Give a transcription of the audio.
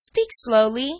Speak slowly.